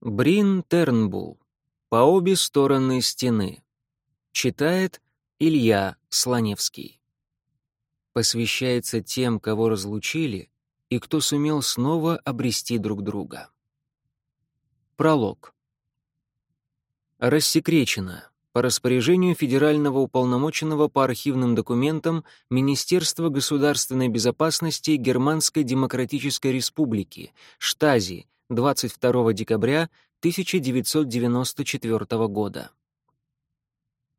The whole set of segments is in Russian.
Брин Тернбул. По обе стороны стены. Читает Илья Слоневский. Посвящается тем, кого разлучили, и кто сумел снова обрести друг друга. Пролог. Рассекречено. По распоряжению Федерального уполномоченного по архивным документам Министерства государственной безопасности Германской Демократической Республики, Штази, 22 декабря 1994 года.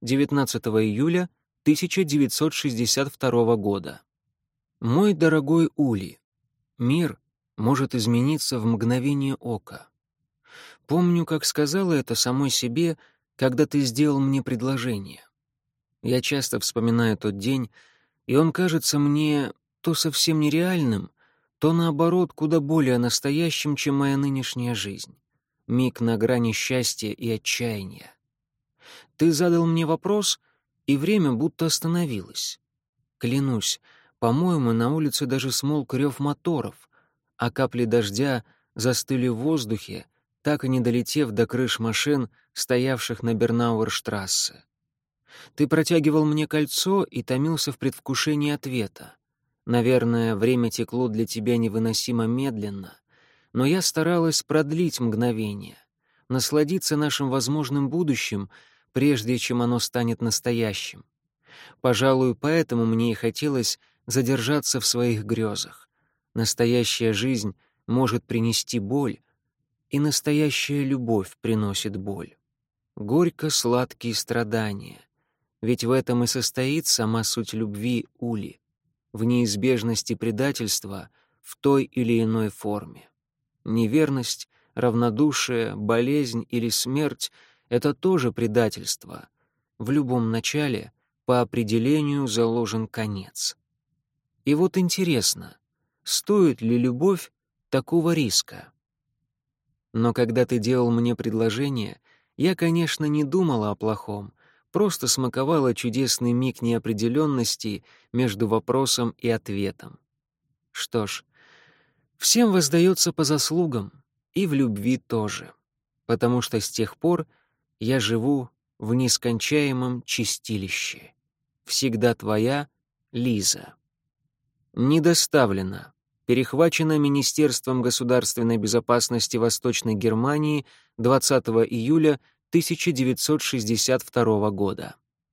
19 июля 1962 года. Мой дорогой Ули, мир может измениться в мгновение ока. Помню, как сказала это самой себе, когда ты сделал мне предложение. Я часто вспоминаю тот день, и он кажется мне то совсем нереальным, то, наоборот, куда более настоящим, чем моя нынешняя жизнь. Миг на грани счастья и отчаяния. Ты задал мне вопрос, и время будто остановилось. Клянусь, по-моему, на улице даже смолк рев моторов, а капли дождя застыли в воздухе, так и не долетев до крыш машин, стоявших на Бернауэрштрассе. Ты протягивал мне кольцо и томился в предвкушении ответа. Наверное, время текло для тебя невыносимо медленно, но я старалась продлить мгновение, насладиться нашим возможным будущим, прежде чем оно станет настоящим. Пожалуй, поэтому мне и хотелось задержаться в своих грезах. Настоящая жизнь может принести боль, и настоящая любовь приносит боль. Горько-сладкие страдания. Ведь в этом и состоит сама суть любви Ули в неизбежности предательства в той или иной форме. Неверность, равнодушие, болезнь или смерть — это тоже предательство. В любом начале по определению заложен конец. И вот интересно, стоит ли любовь такого риска? Но когда ты делал мне предложение, я, конечно, не думала о плохом, просто смаковала чудесный миг неопределенности между вопросом и ответом. Что ж, всем воздается по заслугам, и в любви тоже, потому что с тех пор я живу в нескончаемом чистилище. Всегда твоя Лиза. Недоставлено. Перехвачено Министерством государственной безопасности Восточной Германии 20 июля 1962 года.